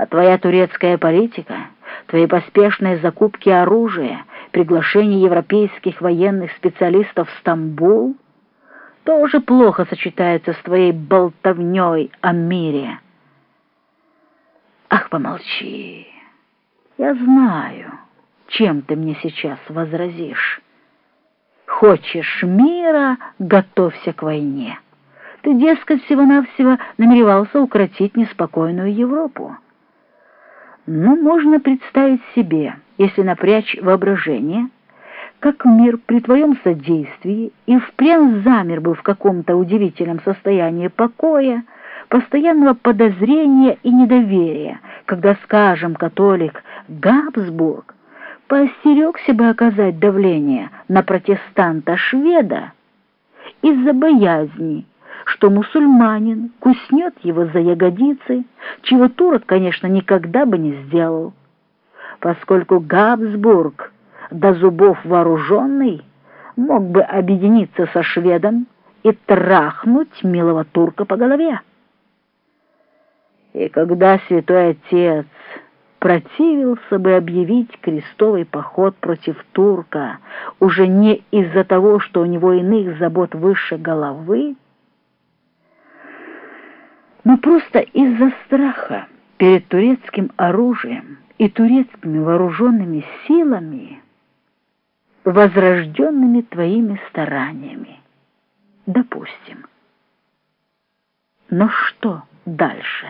А твоя турецкая политика, твои поспешные закупки оружия, приглашение европейских военных специалистов в Стамбул тоже плохо сочетаются с твоей болтовней о мире. Ах, помолчи. Я знаю, чем ты мне сейчас возразишь. Хочешь мира, готовься к войне. Ты, дескать, всего-навсего намеревался укротить неспокойную Европу. Но ну, можно представить себе, если напрячь воображение, как мир при твоем содействии и впрямь замер бы в каком-то удивительном состоянии покоя, постоянного подозрения и недоверия, когда, скажем, католик Габсбург поостерегся бы оказать давление на протестанта-шведа из-за боязни, что мусульманин куснет его за ягодицы, чего турок, конечно, никогда бы не сделал. Поскольку Габсбург до зубов вооруженный мог бы объединиться со шведом и трахнуть милого турка по голове. И когда святой отец противился бы объявить крестовый поход против турка уже не из-за того, что у него иных забот выше головы, но просто из-за страха перед турецким оружием и турецкими вооруженными силами, возрожденными твоими стараниями. Допустим. Но что дальше?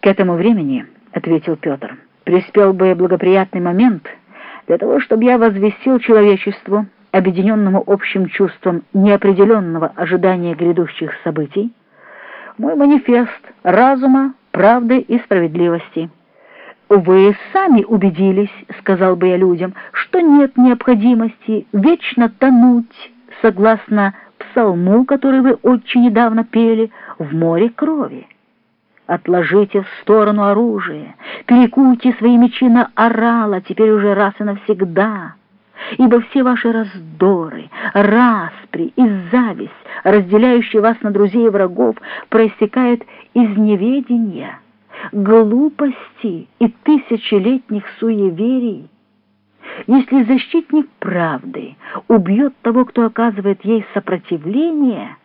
К этому времени, — ответил Петр, — приспел бы благоприятный момент для того, чтобы я возвестил человечеству, объединенному общим чувством неопределенного ожидания грядущих событий, мой манифест разума, правды и справедливости. «Вы сами убедились, — сказал бы я людям, — что нет необходимости вечно тонуть, согласно псалму, который вы очень недавно пели, в море крови. Отложите в сторону оружие, перекуйте свои мечи на орала, теперь уже раз и навсегда» ибо все ваши раздоры, распри и зависть, разделяющие вас на друзей и врагов, проистекают из неведения, глупости и тысячелетних суеверий. Если защитник правды убьет того, кто оказывает ей сопротивление,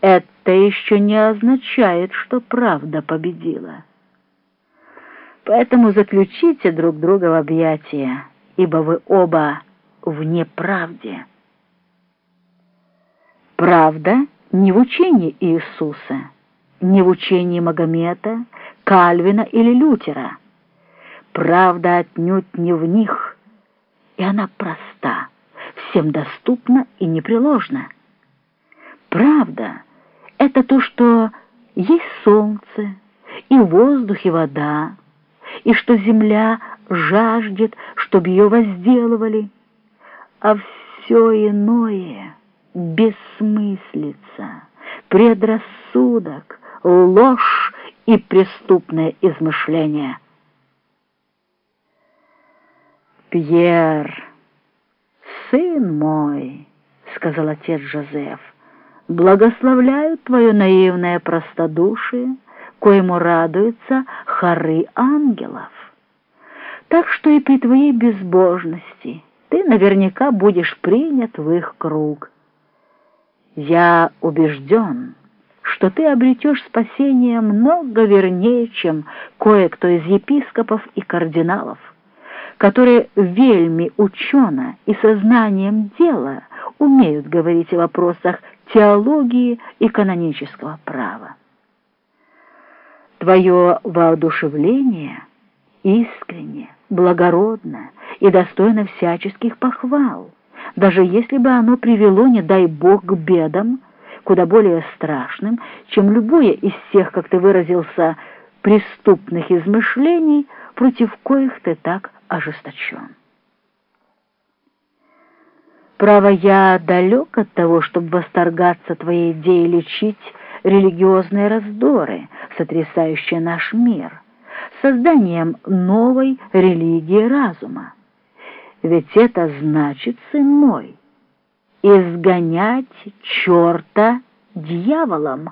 это еще не означает, что правда победила. Поэтому заключите друг друга в объятия, ибо вы оба в неправде. Правда не в учении Иисуса, не в учении Магомета, Кальвина или Лютера. Правда отнюдь не в них, и она проста, всем доступна и непреложна. Правда — это то, что есть солнце, и воздух, и вода, и что земля жаждет, чтобы ее возделывали, а все иное — бессмыслица, предрассудок, ложь и преступное измышление. «Пьер, сын мой», — сказал отец Жозеф, — «благословляю твое наивное простодушие, коему радуются хоры ангелов. Так что и при твоей безбожности ты наверняка будешь принят в их круг. Я убежден, что ты обретешь спасение много вернее, чем кое-кто из епископов и кардиналов, которые вельми учено и сознанием дела умеют говорить о вопросах теологии и канонического права. Твое воодушевление искренне, благородно и достойно всяческих похвал, даже если бы оно привело, не дай Бог, к бедам, куда более страшным, чем любое из тех, как ты выразился, преступных измышлений, против коих ты так ожесточен. Право, я далек от того, чтобы восторгаться твоей идеей лечить религиозные раздоры, сотрясающие наш мир, созданием новой религии разума. Ведь это значит, сын мой, изгонять черта дьяволом.